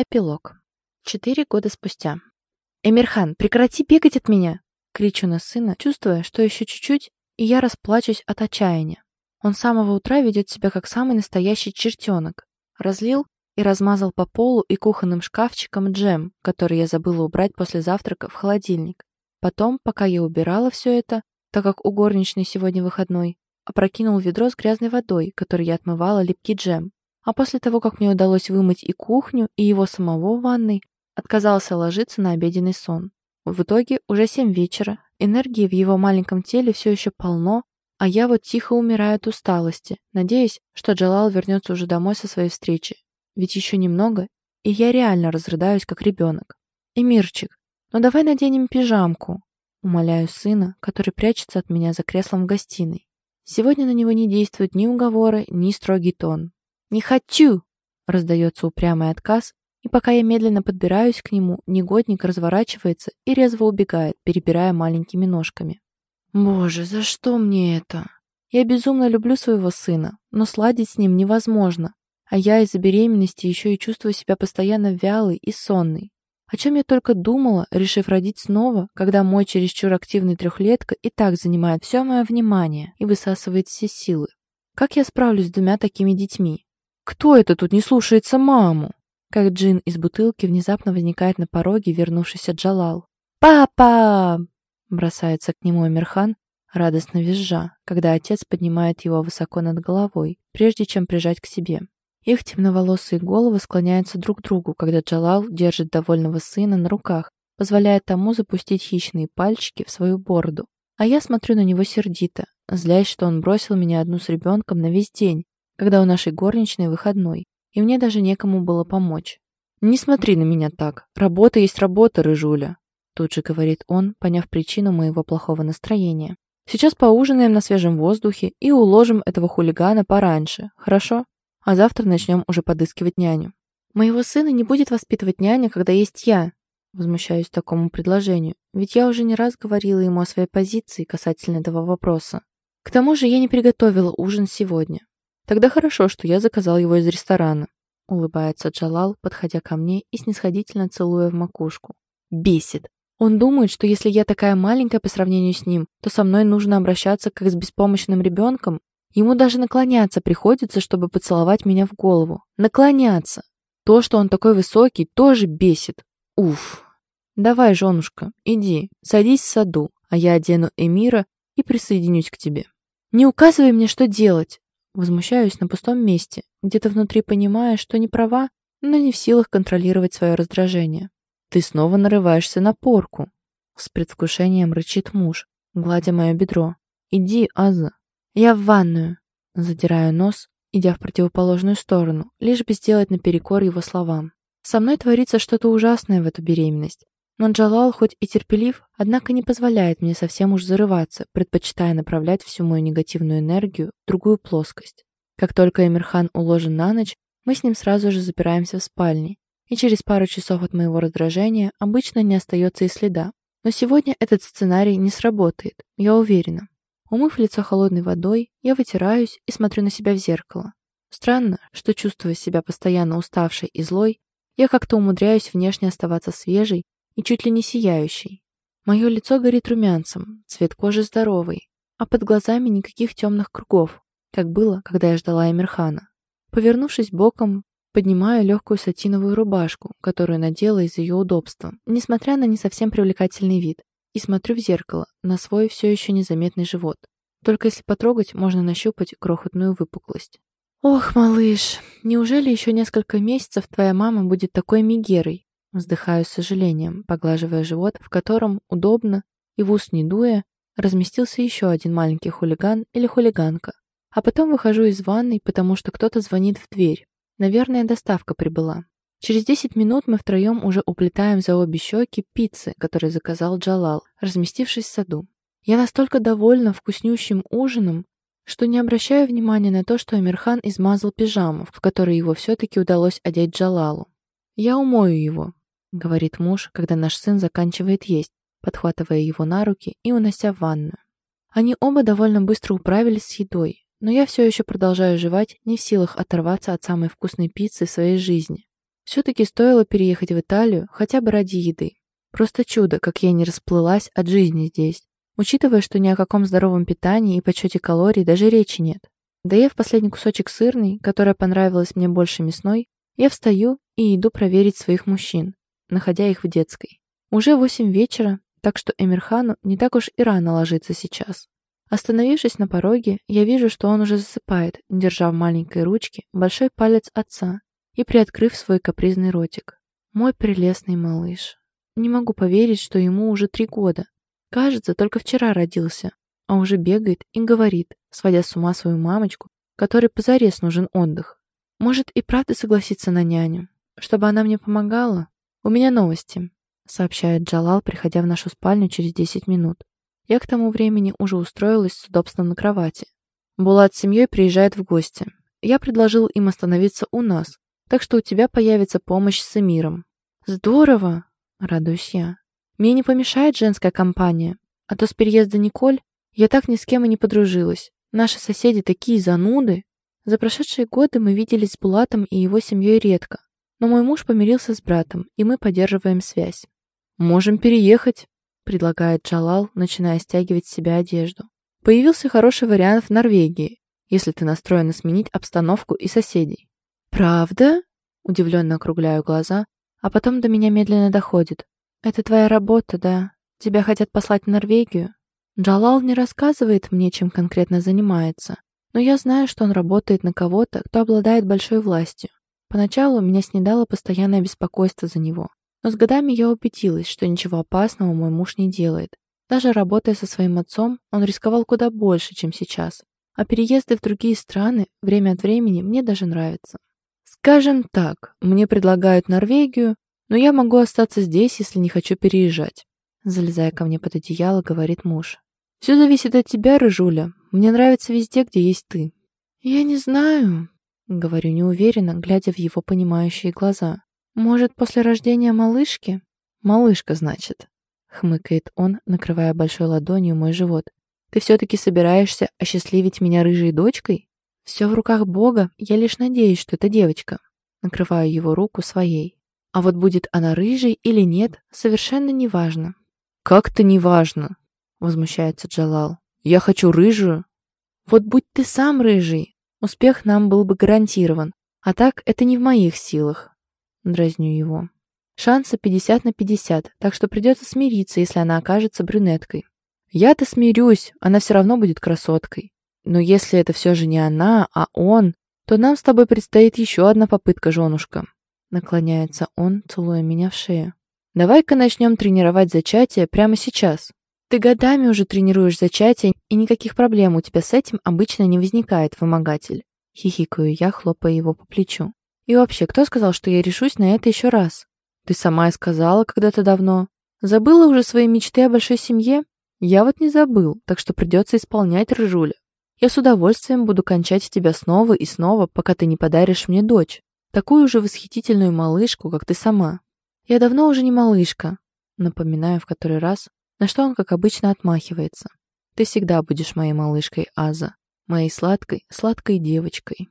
Эпилог. Четыре года спустя. «Эмирхан, прекрати бегать от меня!» Кричу на сына, чувствуя, что еще чуть-чуть, и я расплачусь от отчаяния. Он с самого утра ведет себя как самый настоящий чертенок. Разлил и размазал по полу и кухонным шкафчикам джем, который я забыла убрать после завтрака в холодильник. Потом, пока я убирала все это, так как у горничной сегодня выходной, опрокинул ведро с грязной водой, которой я отмывала липкий джем, а после того, как мне удалось вымыть и кухню, и его самого в ванной, отказался ложиться на обеденный сон. В итоге уже семь вечера, энергии в его маленьком теле все еще полно, а я вот тихо умираю от усталости, надеясь, что Джалал вернется уже домой со своей встречи. Ведь еще немного, и я реально разрыдаюсь, как ребенок. «Эмирчик, ну давай наденем пижамку», умоляю сына, который прячется от меня за креслом в гостиной. Сегодня на него не действуют ни уговоры, ни строгий тон. «Не хочу!» — раздается упрямый отказ, и пока я медленно подбираюсь к нему, негодник разворачивается и резво убегает, перебирая маленькими ножками. «Боже, за что мне это? Я безумно люблю своего сына, но сладить с ним невозможно, а я из-за беременности еще и чувствую себя постоянно вялой и сонной. О чем я только думала, решив родить снова, когда мой чересчур активный трехлетка и так занимает все мое внимание и высасывает все силы. Как я справлюсь с двумя такими детьми? «Кто это тут не слушается маму?» Как джин из бутылки внезапно возникает на пороге вернувшийся Джалал. «Папа!» Бросается к нему Амирхан, радостно визжа, когда отец поднимает его высоко над головой, прежде чем прижать к себе. Их темноволосые головы склоняются друг к другу, когда Джалал держит довольного сына на руках, позволяя тому запустить хищные пальчики в свою бороду. А я смотрю на него сердито, злясь, что он бросил меня одну с ребенком на весь день, когда у нашей горничной выходной, и мне даже некому было помочь. «Не смотри на меня так. Работа есть работа, рыжуля», тут же говорит он, поняв причину моего плохого настроения. «Сейчас поужинаем на свежем воздухе и уложим этого хулигана пораньше, хорошо? А завтра начнем уже подыскивать няню». «Моего сына не будет воспитывать няня, когда есть я», возмущаюсь такому предложению, ведь я уже не раз говорила ему о своей позиции касательно этого вопроса. К тому же я не приготовила ужин сегодня. Тогда хорошо, что я заказал его из ресторана. Улыбается Джалал, подходя ко мне и снисходительно целуя в макушку. Бесит. Он думает, что если я такая маленькая по сравнению с ним, то со мной нужно обращаться как с беспомощным ребенком. Ему даже наклоняться приходится, чтобы поцеловать меня в голову. Наклоняться. То, что он такой высокий, тоже бесит. Уф. Давай, женушка, иди, садись в саду, а я одену Эмира и присоединюсь к тебе. Не указывай мне, что делать. Возмущаюсь на пустом месте, где-то внутри понимая, что не права, но не в силах контролировать свое раздражение. «Ты снова нарываешься на порку!» С предвкушением рычит муж, гладя мое бедро. «Иди, Аза!» «Я в ванную!» Задираю нос, идя в противоположную сторону, лишь бы сделать наперекор его словам. Со мной творится что-то ужасное в эту беременность. Но Джалал хоть и терпелив, однако не позволяет мне совсем уж зарываться, предпочитая направлять всю мою негативную энергию в другую плоскость. Как только Эмирхан уложен на ночь, мы с ним сразу же запираемся в спальне, и через пару часов от моего раздражения обычно не остается и следа. Но сегодня этот сценарий не сработает, я уверена. Умыв лицо холодной водой, я вытираюсь и смотрю на себя в зеркало. Странно, что, чувствуя себя постоянно уставшей и злой, я как-то умудряюсь внешне оставаться свежей и чуть ли не сияющий. Мое лицо горит румянцем, цвет кожи здоровый, а под глазами никаких темных кругов, как было, когда я ждала Эмирхана. Повернувшись боком, поднимаю легкую сатиновую рубашку, которую надела из ее удобства, несмотря на не совсем привлекательный вид, и смотрю в зеркало на свой все еще незаметный живот. Только если потрогать, можно нащупать крохотную выпуклость. «Ох, малыш, неужели еще несколько месяцев твоя мама будет такой мигерой?» Вздыхаю с сожалением, поглаживая живот, в котором, удобно и в ус не дуя, разместился еще один маленький хулиган или хулиганка. А потом выхожу из ванной, потому что кто-то звонит в дверь. Наверное, доставка прибыла. Через 10 минут мы втроем уже уплетаем за обе щеки пиццы, которые заказал Джалал, разместившись в саду. Я настолько довольна вкуснющим ужином, что не обращаю внимания на то, что Амирхан измазал пижаму, в которой его все-таки удалось одеть Джалалу. «Я умою его», — говорит муж, когда наш сын заканчивает есть, подхватывая его на руки и унося в ванную. Они оба довольно быстро управились с едой, но я все еще продолжаю жевать, не в силах оторваться от самой вкусной пиццы в своей жизни. Все-таки стоило переехать в Италию хотя бы ради еды. Просто чудо, как я не расплылась от жизни здесь, учитывая, что ни о каком здоровом питании и подсчете калорий даже речи нет. Доев последний кусочек сырный, которая понравилась мне больше мясной, я встаю и иду проверить своих мужчин, находя их в детской. Уже восемь вечера, так что Эмирхану не так уж и рано ложиться сейчас. Остановившись на пороге, я вижу, что он уже засыпает, держа в маленькой ручке большой палец отца и приоткрыв свой капризный ротик. Мой прелестный малыш. Не могу поверить, что ему уже три года. Кажется, только вчера родился, а уже бегает и говорит, сводя с ума свою мамочку, которой позарез нужен отдых. Может и правда согласиться на няню, чтобы она мне помогала? У меня новости, сообщает Джалал, приходя в нашу спальню через 10 минут. Я к тому времени уже устроилась с удобством на кровати. Булат с семьей приезжает в гости. Я предложил им остановиться у нас, так что у тебя появится помощь с Эмиром. Здорово, радуюсь я. Мне не помешает женская компания, а то с переезда Николь я так ни с кем и не подружилась. Наши соседи такие зануды. За прошедшие годы мы виделись с Булатом и его семьей редко, но мой муж помирился с братом, и мы поддерживаем связь. «Можем переехать», предлагает Джалал, начиная стягивать с себя одежду. Появился хороший вариант в Норвегии, если ты настроена сменить обстановку и соседей. Правда? Удивленно округляю глаза, а потом до меня медленно доходит. Это твоя работа, да? Тебя хотят послать в Норвегию? Джалал не рассказывает мне, чем конкретно занимается, но я знаю, что он работает на кого-то, кто обладает большой властью. Поначалу меня снедало постоянное беспокойство за него. Но с годами я убедилась, что ничего опасного мой муж не делает. Даже работая со своим отцом, он рисковал куда больше, чем сейчас. А переезды в другие страны время от времени мне даже нравятся. Скажем так, мне предлагают Норвегию, но я могу остаться здесь, если не хочу переезжать. Залезая ко мне под одеяло, говорит муж. Все зависит от тебя, Рыжуля. Мне нравится везде, где есть ты. Я не знаю, говорю неуверенно, глядя в его понимающие глаза. «Может, после рождения малышки?» «Малышка, значит», — хмыкает он, накрывая большой ладонью мой живот. «Ты все-таки собираешься осчастливить меня рыжей дочкой?» «Все в руках Бога, я лишь надеюсь, что это девочка». Накрываю его руку своей. А вот будет она рыжей или нет, совершенно неважно. «Как-то неважно», — возмущается Джалал. «Я хочу рыжую». «Вот будь ты сам рыжий, успех нам был бы гарантирован. А так это не в моих силах. Дразню его. Шансы 50 на 50, так что придется смириться, если она окажется брюнеткой. Я-то смирюсь, она все равно будет красоткой. Но если это все же не она, а он, то нам с тобой предстоит еще одна попытка, женушка. Наклоняется он, целуя меня в шею. Давай-ка начнем тренировать зачатие прямо сейчас. Ты годами уже тренируешь зачатие, и никаких проблем у тебя с этим обычно не возникает, вымогатель. Хихикаю я, хлопая его по плечу. И вообще, кто сказал, что я решусь на это еще раз? Ты сама и сказала когда-то давно. Забыла уже свои мечты о большой семье? Я вот не забыл, так что придется исполнять, Рыжуля. Я с удовольствием буду кончать тебя снова и снова, пока ты не подаришь мне дочь. Такую же восхитительную малышку, как ты сама. Я давно уже не малышка. Напоминаю в который раз, на что он, как обычно, отмахивается. Ты всегда будешь моей малышкой, Аза. Моей сладкой, сладкой девочкой.